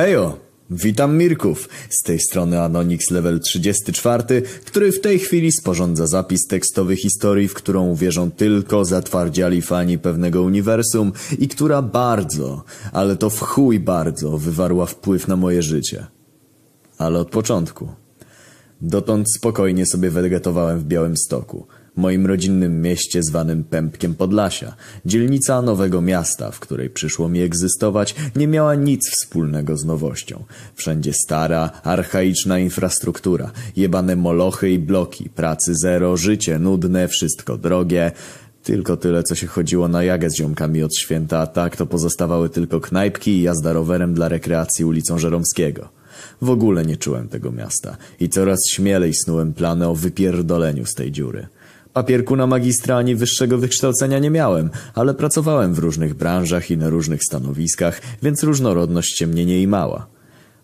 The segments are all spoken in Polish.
Hejo! Witam Mirków, z tej strony Anonix level 34, który w tej chwili sporządza zapis tekstowy historii, w którą uwierzą tylko zatwardziali fani pewnego uniwersum i która bardzo, ale to w chuj bardzo wywarła wpływ na moje życie. Ale od początku. Dotąd spokojnie sobie wegetowałem w Białymstoku, moim rodzinnym mieście zwanym Pępkiem Podlasia. Dzielnica Nowego Miasta, w której przyszło mi egzystować, nie miała nic wspólnego z nowością. Wszędzie stara, archaiczna infrastruktura, jebane molochy i bloki, pracy zero, życie nudne, wszystko drogie. Tylko tyle, co się chodziło na jagę z ziomkami od święta, a tak to pozostawały tylko knajpki i jazda rowerem dla rekreacji ulicą Żeromskiego. W ogóle nie czułem tego miasta i coraz śmielej snułem plany o wypierdoleniu z tej dziury. Papierku na magistra ani wyższego wykształcenia nie miałem, ale pracowałem w różnych branżach i na różnych stanowiskach, więc różnorodność się mnie nie imała.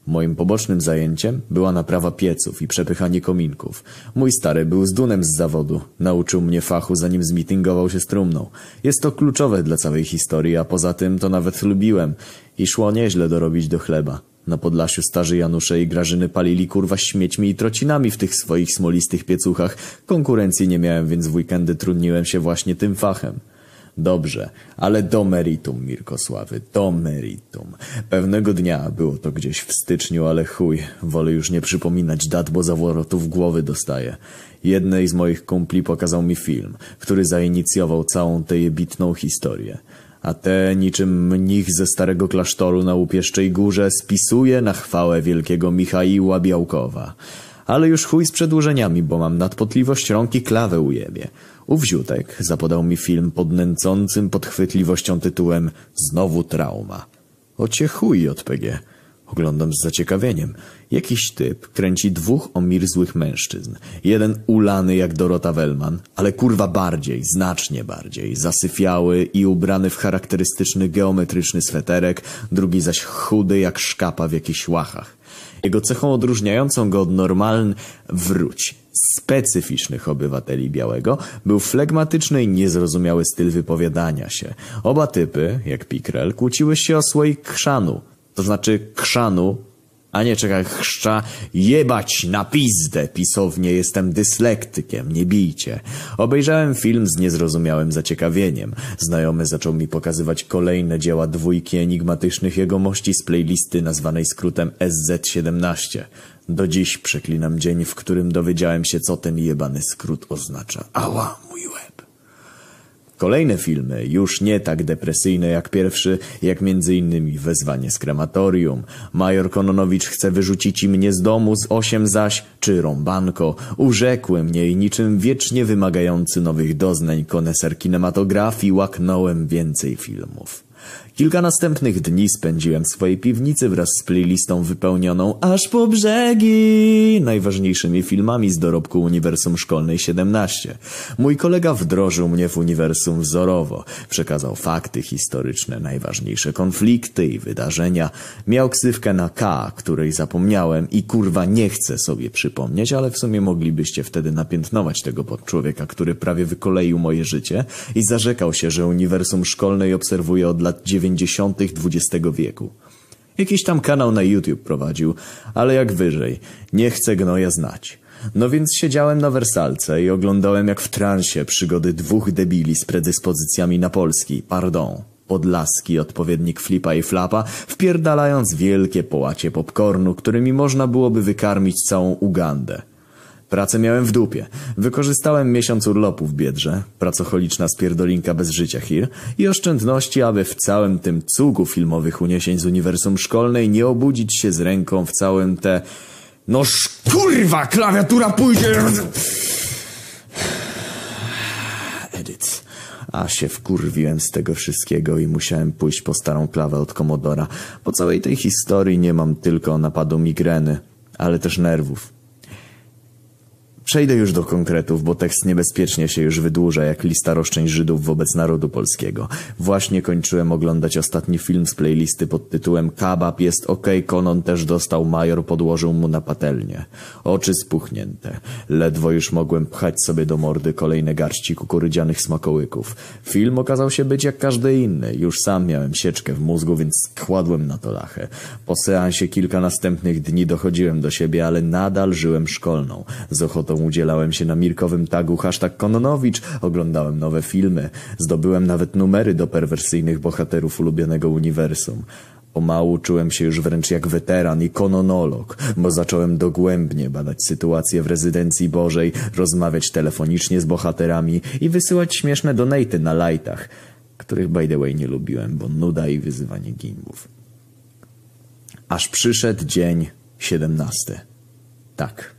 Moim pobocznym zajęciem była naprawa pieców i przepychanie kominków. Mój stary był z dunem z zawodu. Nauczył mnie fachu, zanim zmityngował się z trumną. Jest to kluczowe dla całej historii, a poza tym to nawet lubiłem i szło nieźle dorobić do chleba. Na Podlasiu starzy Janusze i Grażyny palili kurwa śmiećmi i trocinami w tych swoich smolistych piecuchach. Konkurencji nie miałem, więc w weekendy trudniłem się właśnie tym fachem. Dobrze, ale do meritum, Mirkosławy, do meritum. Pewnego dnia, było to gdzieś w styczniu, ale chuj, wolę już nie przypominać dat, bo zawrotów głowy dostaję. Jednej z moich kumpli pokazał mi film, który zainicjował całą tę jebitną historię a te niczym mnich ze starego klasztoru na Łupieszczej Górze spisuje na chwałę wielkiego Michaiła Białkowa. Ale już chuj z przedłużeniami, bo mam nadpotliwość rąk i klawę ujebie. Ów ziutek zapodał mi film pod nęcącym podchwytliwością tytułem Znowu trauma. Ocie chuj, JPG. Oglądam z zaciekawieniem. Jakiś typ kręci dwóch omirzłych mężczyzn. Jeden ulany jak Dorota Wellman, ale kurwa bardziej, znacznie bardziej. Zasyfiały i ubrany w charakterystyczny geometryczny sweterek, drugi zaś chudy jak szkapa w jakichś łachach. Jego cechą odróżniającą go od normalnych, wróć, specyficznych obywateli białego był flegmatyczny i niezrozumiały styl wypowiadania się. Oba typy, jak Pikrel, kłóciły się o słoik chrzanu, to znaczy krzanu, a nie czekaj chrzcza, jebać na pizdę, pisownie jestem dyslektykiem, nie bijcie. Obejrzałem film z niezrozumiałym zaciekawieniem. Znajomy zaczął mi pokazywać kolejne dzieła dwójki enigmatycznych jegomości z playlisty nazwanej skrótem SZ17. Do dziś przeklinam dzień, w którym dowiedziałem się, co ten jebany skrót oznacza. Ała. Kolejne filmy, już nie tak depresyjne jak pierwszy, jak innymi Wezwanie z krematorium, Major Kononowicz chce wyrzucić mnie z domu z osiem zaś, czy Rąbanko, urzekły mnie i niczym wiecznie wymagający nowych doznań koneser kinematografii łaknąłem więcej filmów. Kilka następnych dni spędziłem w swojej piwnicy wraz z playlistą wypełnioną aż po brzegi najważniejszymi filmami z dorobku Uniwersum Szkolnej 17. Mój kolega wdrożył mnie w uniwersum wzorowo, przekazał fakty historyczne, najważniejsze konflikty i wydarzenia. Miał ksywkę na K, której zapomniałem i kurwa nie chcę sobie przypomnieć, ale w sumie moglibyście wtedy napiętnować tego podczłowieka, który prawie wykoleił moje życie i zarzekał się, że uniwersum szkolnej obserwuje od lat 90 dziewięćdziesiątych XX wieku. Jakiś tam kanał na YouTube prowadził, ale jak wyżej, nie chcę gnoja znać. No więc siedziałem na wersalce i oglądałem jak w transie przygody dwóch debili z predyspozycjami na polski, pardon, podlaski odpowiednik flipa i flapa, wpierdalając wielkie połacie popcornu, którymi można byłoby wykarmić całą Ugandę. Pracę miałem w dupie. Wykorzystałem miesiąc urlopu w Biedrze, pracocholiczna spierdolinka bez życia Hir i oszczędności, aby w całym tym cugu filmowych uniesień z uniwersum szkolnej nie obudzić się z ręką w całym te... No kurwa, klawiatura pójdzie... Edyt. A się wkurwiłem z tego wszystkiego i musiałem pójść po starą klawę od Komodora. Po całej tej historii nie mam tylko napadu migreny, ale też nerwów. Przejdę już do konkretów, bo tekst niebezpiecznie się już wydłuża jak lista roszczeń Żydów wobec narodu polskiego. Właśnie kończyłem oglądać ostatni film z playlisty pod tytułem Kabab jest ok, Konon też dostał, major podłożył mu na patelnię. Oczy spuchnięte. Ledwo już mogłem pchać sobie do mordy kolejne garści kukurydzianych smakołyków. Film okazał się być jak każdy inny. Już sam miałem sieczkę w mózgu, więc kładłem na to lachę. Po seansie kilka następnych dni dochodziłem do siebie, ale nadal żyłem szkolną. Z ochotą udzielałem się na mirkowym tagu hashtag Kononowicz, oglądałem nowe filmy, zdobyłem nawet numery do perwersyjnych bohaterów ulubionego uniwersum. Pomału czułem się już wręcz jak weteran i kononolog, bo zacząłem dogłębnie badać sytuację w rezydencji Bożej, rozmawiać telefonicznie z bohaterami i wysyłać śmieszne donaty na lajtach, których by the way nie lubiłem, bo nuda i wyzywanie gimbów. Aż przyszedł dzień siedemnasty. Tak,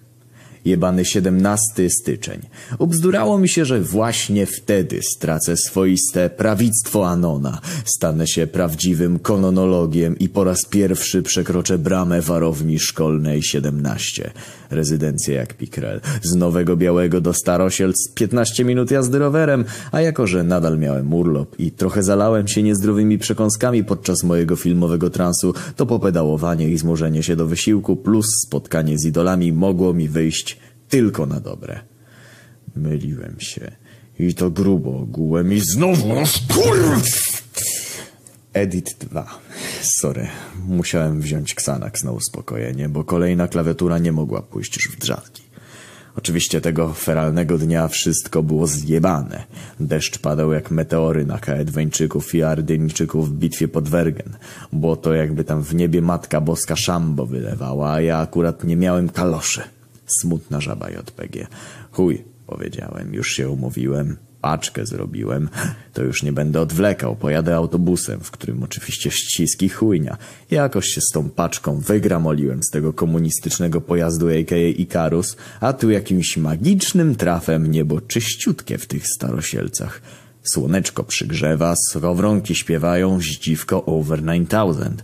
jebany 17 styczeń. Ubzdurało mi się, że właśnie wtedy stracę swoiste prawictwo Anona, stanę się prawdziwym kononologiem i po raz pierwszy przekroczę bramę warowni szkolnej 17. Rezydencja jak Pikrel. Z Nowego Białego do Starosielc 15 minut jazdy rowerem, a jako, że nadal miałem urlop i trochę zalałem się niezdrowymi przekąskami podczas mojego filmowego transu, to popedałowanie i zmurzenie się do wysiłku plus spotkanie z idolami mogło mi wyjść tylko na dobre. Myliłem się. I to grubo ogółem i znowu kurw! Edit 2. Sorry, musiałem wziąć Xanax na uspokojenie, bo kolejna klawiatura nie mogła pójść już w drzazgi. Oczywiście tego feralnego dnia wszystko było zjebane. Deszcz padał jak meteory na Kaedweńczyków i Ardyńczyków w bitwie pod Wergen. Było to jakby tam w niebie Matka Boska szambo wylewała, a ja akurat nie miałem kaloszy. Smutna żaba JPG. Chuj, powiedziałem, już się umówiłem. Paczkę zrobiłem. To już nie będę odwlekał. Pojadę autobusem, w którym oczywiście ściski chujnia. Jakoś się z tą paczką wygramoliłem z tego komunistycznego pojazdu a.k.a. Ikarus, a tu jakimś magicznym trafem niebo czyściutkie w tych starosielcach. Słoneczko przygrzewa, srowronki śpiewają, zdziwko over 9000.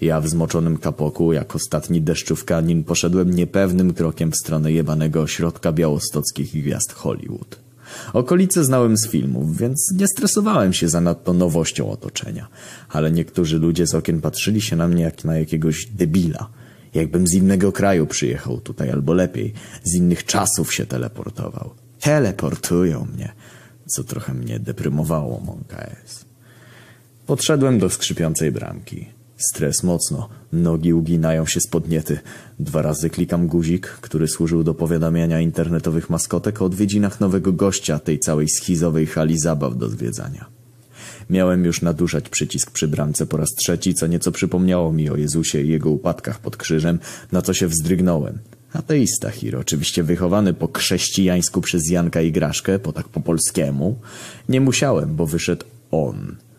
Ja w zmoczonym kapoku, jak ostatni deszczówkanin, poszedłem niepewnym krokiem w stronę jebanego ośrodka białostockich gwiazd Hollywood. Okolice znałem z filmów, więc nie stresowałem się zanadto nowością otoczenia. Ale niektórzy ludzie z okien patrzyli się na mnie jak na jakiegoś debila. Jakbym z innego kraju przyjechał tutaj, albo lepiej, z innych czasów się teleportował. Teleportują mnie, co trochę mnie deprymowało, Monka S. Podszedłem do skrzypiącej bramki. Stres mocno. Nogi uginają się z podniety. Dwa razy klikam guzik, który służył do powiadamiania internetowych maskotek o odwiedzinach nowego gościa tej całej schizowej hali zabaw do zwiedzania. Miałem już naduszać przycisk przy bramce po raz trzeci, co nieco przypomniało mi o Jezusie i jego upadkach pod krzyżem, na co się wzdrygnąłem. Ateista Hiro, oczywiście wychowany po chrześcijańsku przez Janka i Graszkę, po tak po polskiemu. Nie musiałem, bo wyszedł on –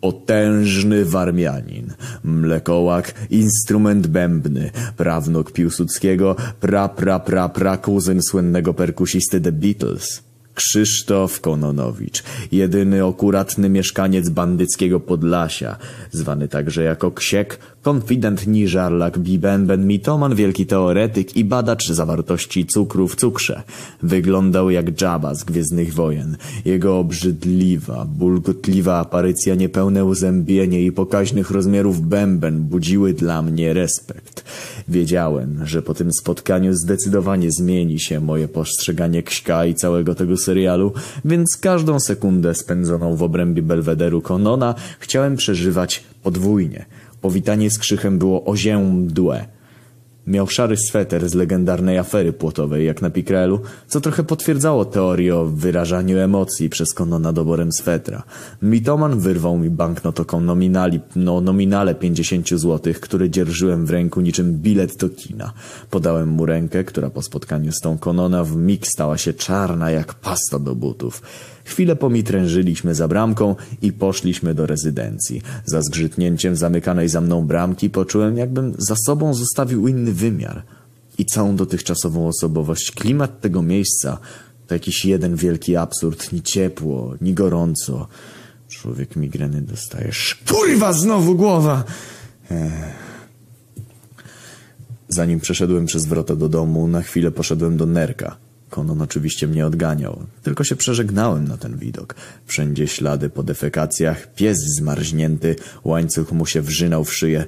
Potężny warmianin, mlekołak, instrument bębny, prawnuk Piłsudskiego, pra pra pra pra kuzyn słynnego perkusisty The Beatles. Krzysztof Kononowicz, jedyny akuratny mieszkaniec bandyckiego Podlasia, zwany także jako Ksiek, konfident Niżarlak, Bibenben, mitoman, wielki teoretyk i badacz zawartości cukru w cukrze. Wyglądał jak Jabba z Gwiezdnych Wojen. Jego obrzydliwa, bulgotliwa aparycja, niepełne uzębienie i pokaźnych rozmiarów bęben budziły dla mnie respekt. Wiedziałem, że po tym spotkaniu zdecydowanie zmieni się moje postrzeganie Kśka i całego tego serialu, więc każdą sekundę spędzoną w obrębie Belwederu Konona chciałem przeżywać podwójnie – Powitanie z krzychem było ozięmdłe. Miał szary sweter z legendarnej afery płotowej, jak na Pikrelu, co trochę potwierdzało teorię o wyrażaniu emocji przez Konona doborem swetra. Mitoman wyrwał mi banknot o nominali, no, nominale 50 zł, który dzierżyłem w ręku niczym bilet do kina. Podałem mu rękę, która po spotkaniu z tą Konona w mig stała się czarna jak pasta do butów. Chwilę pomitrężyliśmy za bramką i poszliśmy do rezydencji. Za zgrzytnięciem zamykanej za mną bramki poczułem, jakbym za sobą zostawił inny wymiar. I całą dotychczasową osobowość, klimat tego miejsca to jakiś jeden wielki absurd, ni ciepło, ni gorąco. Człowiek migreny dostajesz. Kurwa, znowu głowa! Ech. Zanim przeszedłem przez wrota do domu, na chwilę poszedłem do Nerka. Konon oczywiście mnie odganiał, tylko się przeżegnałem na ten widok. Wszędzie ślady po defekacjach, pies zmarznięty, łańcuch mu się wrzynał w szyję.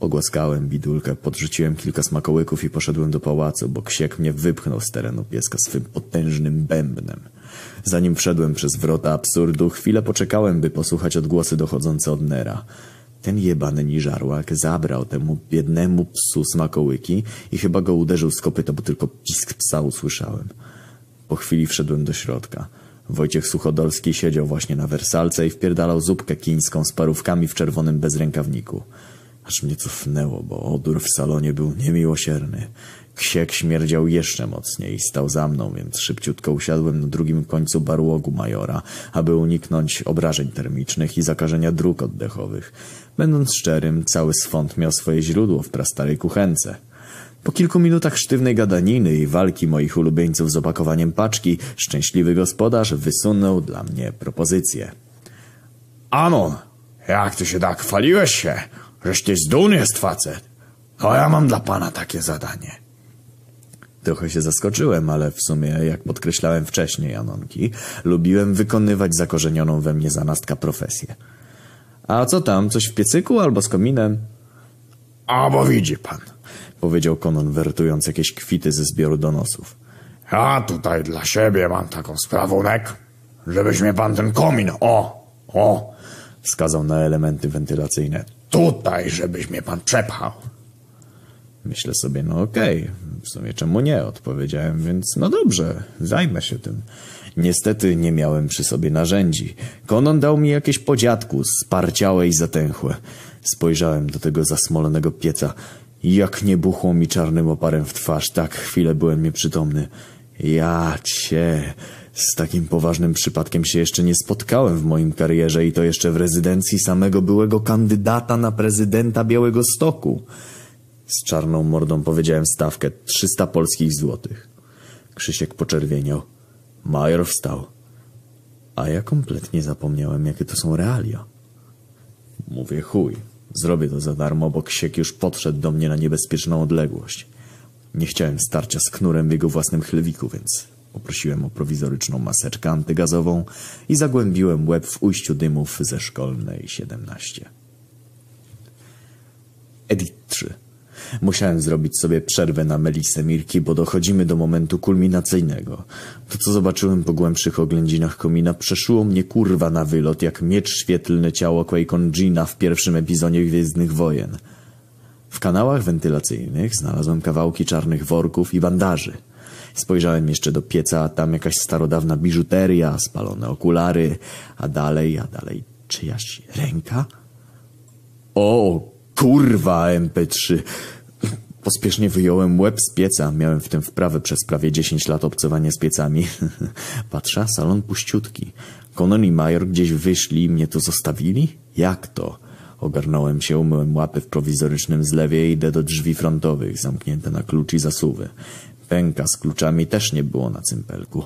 Ogłaskałem bidulkę, podrzuciłem kilka smakołyków i poszedłem do pałacu, bo ksiek mnie wypchnął z terenu pieska swym potężnym bębnem. Zanim wszedłem przez wrota absurdu, chwilę poczekałem, by posłuchać odgłosy dochodzące od Nera. Ten jebany niżarłak zabrał temu biednemu psu smakołyki i chyba go uderzył z kopyta, bo tylko pisk psa usłyszałem. Po chwili wszedłem do środka. Wojciech Suchodolski siedział właśnie na wersalce i wpierdalał zupkę kińską z parówkami w czerwonym bezrękawniku. Aż mnie cofnęło, bo odór w salonie był niemiłosierny. Ksiek śmierdział jeszcze mocniej i stał za mną, więc szybciutko usiadłem na drugim końcu barłogu majora, aby uniknąć obrażeń termicznych i zakażenia dróg oddechowych. Będąc szczerym, cały swąd miał swoje źródło w prastarej kuchence. Po kilku minutach sztywnej gadaniny i walki moich ulubieńców z opakowaniem paczki, szczęśliwy gospodarz wysunął dla mnie propozycję. Anon, jak ty się tak chwaliłeś się, żeś ty zdolny jest facet. A ja mam dla pana takie zadanie. Trochę się zaskoczyłem, ale w sumie, jak podkreślałem wcześniej, Anonki, lubiłem wykonywać zakorzenioną we mnie zanastka profesję. A co tam, coś w piecyku albo z kominem? A bo widzi pan, Powiedział Konon, wertując jakieś kwity ze zbioru donosów. ja tutaj dla siebie mam taką sprawunek, żebyś mnie pan ten komin, o, o, Wskazał na elementy wentylacyjne. Tutaj, żebyś mnie pan przepchał. Myślę sobie, no okej, w sumie czemu nie, odpowiedziałem, więc no dobrze, zajmę się tym. Niestety nie miałem przy sobie narzędzi. Konon dał mi jakieś po dziadku, sparciałe i zatęchłe. Spojrzałem do tego zasmolonego pieca. Jak nie buchło mi czarnym oparem w twarz, tak chwilę byłem nieprzytomny. Ja cię... Z takim poważnym przypadkiem się jeszcze nie spotkałem w moim karierze i to jeszcze w rezydencji samego byłego kandydata na prezydenta Białego Stoku. Z czarną mordą powiedziałem stawkę 300 polskich złotych. Krzysiek poczerwieniał. Major wstał. A ja kompletnie zapomniałem, jakie to są realia. Mówię chuj, zrobię to za darmo, bo Ksiek już podszedł do mnie na niebezpieczną odległość. Nie chciałem starcia z knurem w jego własnym chlewiku, więc poprosiłem o prowizoryczną maseczkę antygazową i zagłębiłem łeb w ujściu dymów ze szkolnej 17. Edit 3. Musiałem zrobić sobie przerwę na Melisę Mirki, bo dochodzimy do momentu kulminacyjnego. To, co zobaczyłem po głębszych oględzinach komina, przeszyło mnie kurwa na wylot, jak miecz świetlny ciało Jinna w pierwszym epizodzie Gwiezdnych Wojen. W kanałach wentylacyjnych znalazłem kawałki czarnych worków i bandaży. Spojrzałem jeszcze do pieca, tam jakaś starodawna biżuteria, spalone okulary, a dalej, a dalej czyjaś ręka? O, kurwa, MP3. Pospiesznie wyjąłem łeb z pieca. Miałem w tym wprawę przez prawie 10 lat obcowania z piecami. Patrzę, salon puściutki. Konon i Major gdzieś wyszli i mnie tu zostawili? Jak to? Ogarnąłem się, umyłem łapy w prowizorycznym zlewie i idę do drzwi frontowych, zamknięte na klucz i zasuwy. Pęka z kluczami też nie było na cympelku.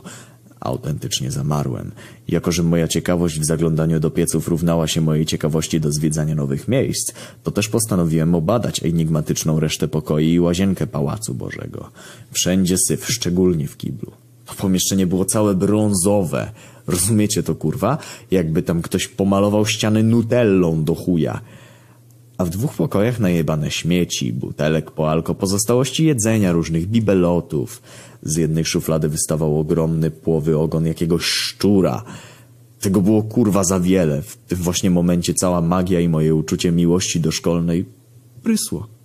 Autentycznie zamarłem. Jako, że moja ciekawość w zaglądaniu do pieców równała się mojej ciekawości do zwiedzania nowych miejsc, to też postanowiłem obadać enigmatyczną resztę pokoi i łazienkę Pałacu Bożego. Wszędzie syf, szczególnie w kiblu. To pomieszczenie było całe brązowe. Rozumiecie to, kurwa? Jakby tam ktoś pomalował ściany nutellą do chuja. A w dwóch pokojach najebane śmieci, butelek po alko, pozostałości jedzenia, różnych bibelotów. Z jednej szuflady wystawał ogromny płowy ogon jakiegoś szczura. Tego było kurwa za wiele. W tym właśnie momencie cała magia i moje uczucie miłości do szkolnej prysło.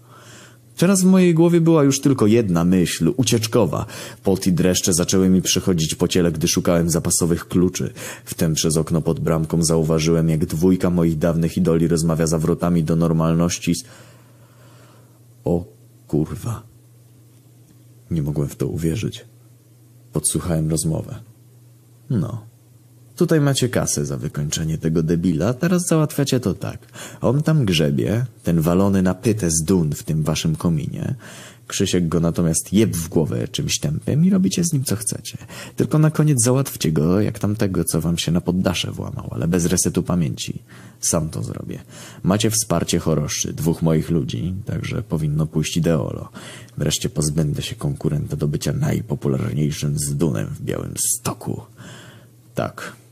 Teraz w mojej głowie była już tylko jedna myśl, ucieczkowa. Pot i dreszcze zaczęły mi przychodzić po ciele, gdy szukałem zapasowych kluczy. Wtem przez okno pod bramką zauważyłem, jak dwójka moich dawnych idoli rozmawia za wrotami do normalności z... O kurwa. Nie mogłem w to uwierzyć. Podsłuchałem rozmowę. No, Tutaj macie kasę za wykończenie tego debila, teraz załatwiacie to tak. On tam grzebie, ten walony na pytę z dun w tym waszym kominie. Krzysiek go natomiast jeb w głowę czymś tempem i robicie z nim co chcecie. Tylko na koniec załatwcie go jak tamtego, co wam się na poddasze włamał, ale bez resetu pamięci. Sam to zrobię. Macie wsparcie choroszczy, dwóch moich ludzi, także powinno pójść ideolo. Wreszcie pozbędę się konkurenta do bycia najpopularniejszym z dunem w Białym Stoku. Tak.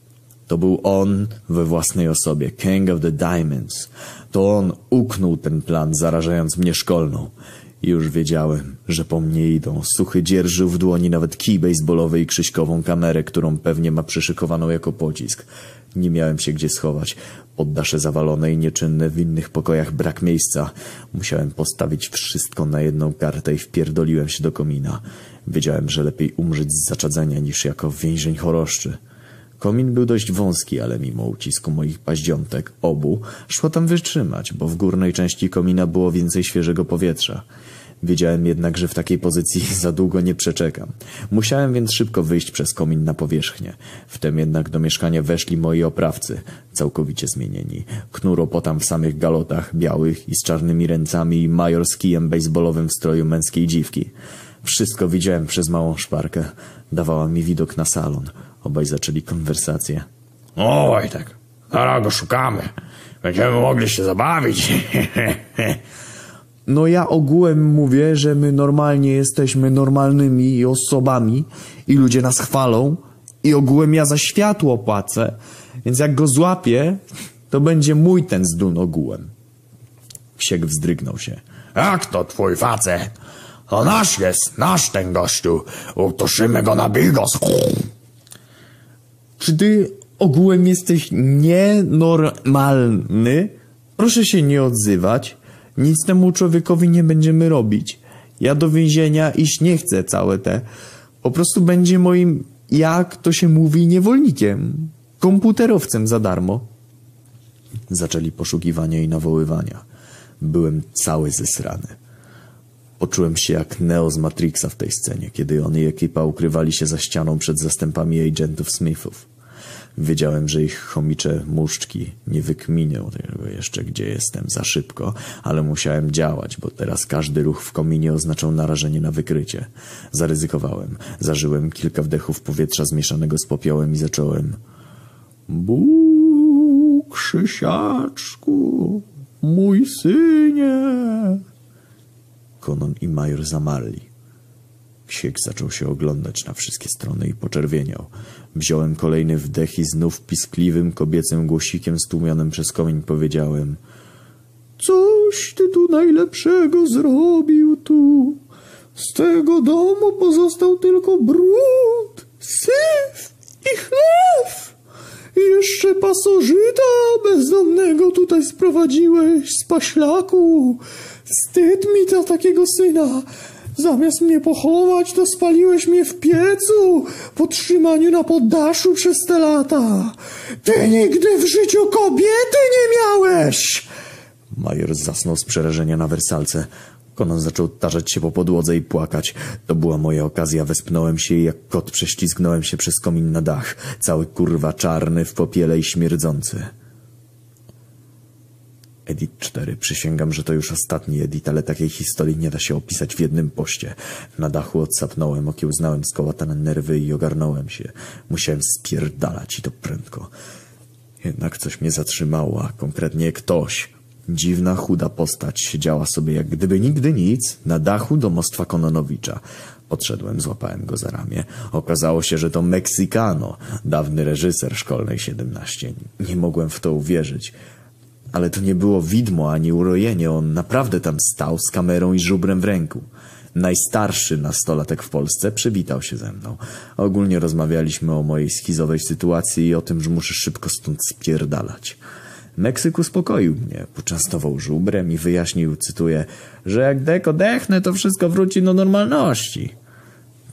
To był on we własnej osobie, King of the Diamonds. To on uknął ten plan, zarażając mnie szkolną. Już wiedziałem, że po mnie idą. Suchy dzierżył w dłoni nawet kij baseballowy i krzyśkową kamerę, którą pewnie ma przyszykowaną jako pocisk. Nie miałem się gdzie schować. Poddasze zawalone i nieczynne, w innych pokojach brak miejsca. Musiałem postawić wszystko na jedną kartę i wpierdoliłem się do komina. Wiedziałem, że lepiej umrzeć z zaczadzenia niż jako więzień choroszczy. Komin był dość wąski, ale mimo ucisku moich paździątek, obu, szło tam wytrzymać, bo w górnej części komina było więcej świeżego powietrza. Wiedziałem jednak, że w takiej pozycji za długo nie przeczekam. Musiałem więc szybko wyjść przez komin na powierzchnię. Wtem jednak do mieszkania weszli moi oprawcy, całkowicie zmienieni. Knuro potam w samych galotach, białych i z czarnymi ręcami i major z kijem baseballowym w stroju męskiej dziwki. Wszystko widziałem przez małą szparkę. Dawała mi widok na salon. Obaj zaczęli konwersację. O, Wojtek, zaraz go szukamy. Będziemy mogli się zabawić. No ja ogółem mówię, że my normalnie jesteśmy normalnymi osobami i ludzie nas chwalą i ogółem ja za światło płacę, więc jak go złapię, to będzie mój ten zdun ogółem. Ksiek wzdrygnął się. Jak to twój facet? To nasz jest, nasz ten gościu. Utuszymy go na bigos. Czy ty ogółem jesteś nienormalny? Proszę się nie odzywać. Nic temu człowiekowi nie będziemy robić. Ja do więzienia iść nie chcę całe te. Po prostu będzie moim, jak to się mówi, niewolnikiem. Komputerowcem za darmo. Zaczęli poszukiwania i nawoływania. Byłem cały zesrany. Poczułem się jak Neo z Matrixa w tej scenie, kiedy on i ekipa ukrywali się za ścianą przed zastępami agentów Smithów. Wiedziałem, że ich chomicze muszczki nie wykminią tego jeszcze, gdzie jestem, za szybko, ale musiałem działać, bo teraz każdy ruch w kominie oznaczał narażenie na wykrycie. Zaryzykowałem. Zażyłem kilka wdechów powietrza zmieszanego z popiołem i zacząłem... Bóg, Krzysiaczku, mój synie. Konon i Major zamarli. Ksiek zaczął się oglądać na wszystkie strony i poczerwieniał. Wziąłem kolejny wdech i znów piskliwym kobiecym głosikiem stłumionym przez komiń powiedziałem Coś ty tu najlepszego zrobił tu. Z tego domu pozostał tylko brud, syf i chleb. I jeszcze pasożyta bezdomnego tutaj sprowadziłeś z paślaku. Wstyd mi za takiego syna. Zamiast mnie pochować, to spaliłeś mnie w piecu po trzymaniu na poddaszu przez te lata. Ty nigdy w życiu kobiety nie miałeś! Major zasnął z przerażenia na wersalce. Konon zaczął tarzać się po podłodze i płakać. To była moja okazja. Wespnąłem się i jak kot prześlizgnąłem się przez komin na dach. Cały kurwa czarny, w popiele i śmierdzący. Edit 4. Przysięgam, że to już ostatni edit, ale takiej historii nie da się opisać w jednym poście. Na dachu odsapnąłem, okiełznałem skołatane nerwy i ogarnąłem się. Musiałem spierdalać i to prędko. Jednak coś mnie zatrzymało, a konkretnie ktoś. Dziwna, chuda postać siedziała sobie jak gdyby nigdy nic na dachu domostwa Kononowicza. Podszedłem, złapałem go za ramię. Okazało się, że to Meksykano, dawny reżyser szkolnej 17. Nie mogłem w to uwierzyć. Ale to nie było widmo ani urojenie, on naprawdę tam stał z kamerą i żubrem w ręku. Najstarszy nastolatek w Polsce przywitał się ze mną. Ogólnie rozmawialiśmy o mojej schizowej sytuacji i o tym, że muszę szybko stąd spierdalać. Meksyk uspokoił mnie, poczęstował żubrem i wyjaśnił, cytuję, że jak deko dechnę, to wszystko wróci do normalności.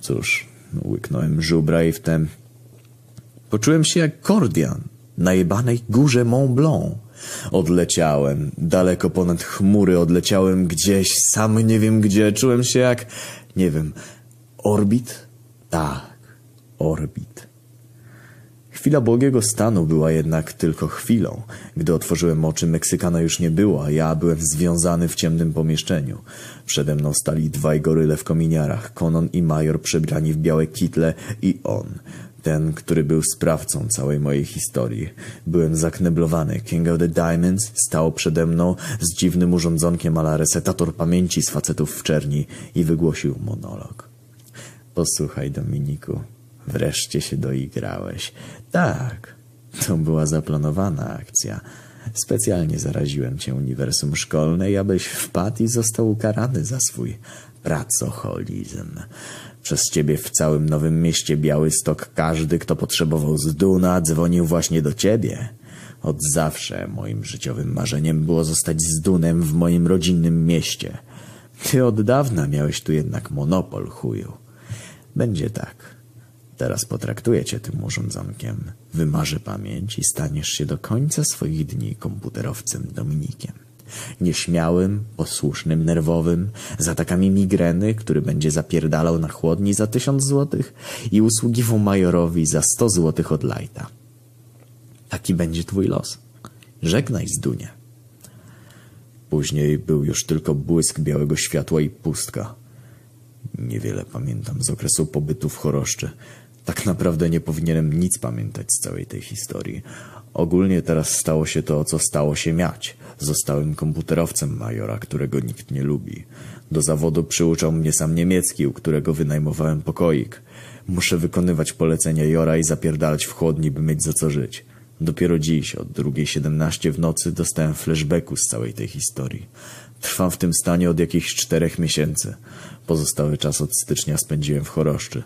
Cóż, łyknąłem żubra i wtem poczułem się jak Kordian na jebanej górze Mont Blanc. Odleciałem, daleko ponad chmury odleciałem gdzieś, sam nie wiem gdzie, czułem się jak, nie wiem, orbit? Tak, orbit. Chwila błogiego stanu była jednak tylko chwilą. Gdy otworzyłem oczy, Meksykana już nie było, a ja byłem związany w ciemnym pomieszczeniu. Przede mną stali dwaj goryle w kominiarach, Konon i Major przebrani w białe kitle i on, ten, który był sprawcą całej mojej historii. Byłem zakneblowany. King of the Diamonds stał przede mną z dziwnym urządzonkiem ala resetator pamięci z facetów w czerni i wygłosił monolog. Posłuchaj, Dominiku, wreszcie się doigrałeś. Tak, to była zaplanowana akcja. Specjalnie zaraziłem cię uniwersum szkolnej, abyś wpadł i został ukarany za swój pracoholizm. Przez ciebie w całym Nowym Mieście Białystok każdy, kto potrzebował z Duna, dzwonił właśnie do ciebie. Od zawsze moim życiowym marzeniem było zostać z Dunem w moim rodzinnym mieście. Ty od dawna miałeś tu jednak monopol, chuju. Będzie tak. Teraz potraktuję cię tym urządzonkiem. Wymarzę pamięć i staniesz się do końca swoich dni komputerowcem Dominikiem. Nieśmiałym, posłusznym, nerwowym, z atakami migreny, który będzie zapierdalał na chłodni za tysiąc złotych i usługiwał majorowi za sto złotych od lajta. Taki będzie twój los. Żegnaj z Dunie. Później był już tylko błysk białego światła i pustka. Niewiele pamiętam z okresu pobytu w Choroszczy. Tak naprawdę nie powinienem nic pamiętać z całej tej historii. Ogólnie teraz stało się to, co stało się miać. Zostałem komputerowcem majora, którego nikt nie lubi. Do zawodu przyuczał mnie sam niemiecki, u którego wynajmowałem pokoik. Muszę wykonywać polecenia Jora i zapierdalać w chłodni, by mieć za co żyć. Dopiero dziś, od drugiej siedemnaście w nocy, dostałem flashbacku z całej tej historii. Trwam w tym stanie od jakichś czterech miesięcy. Pozostały czas od stycznia spędziłem w choroszczy.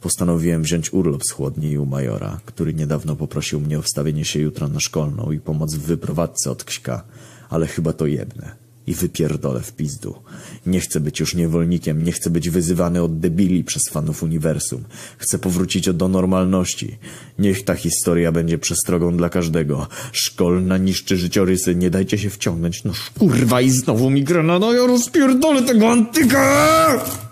Postanowiłem wziąć urlop z chłodni u majora, który niedawno poprosił mnie o wstawienie się jutro na szkolną i pomoc w wyprowadzce od Kśka, ale chyba to jedne. I wypierdolę w pizdu. Nie chcę być już niewolnikiem, nie chcę być wyzywany od debili przez fanów uniwersum. Chcę powrócić do normalności. Niech ta historia będzie przestrogą dla każdego. Szkolna niszczy życiorysy, nie dajcie się wciągnąć. No kurwa i znowu migrena, no ja rozpierdolę tego antyka!